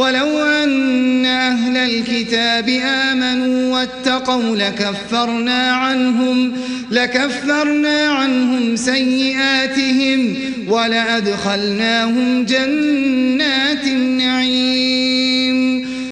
ولو أن أهل الكتاب آمنوا واتقوا لكفرنا عنهم لكفرنا عنهم سيئاتهم ولأدخلناهم جنات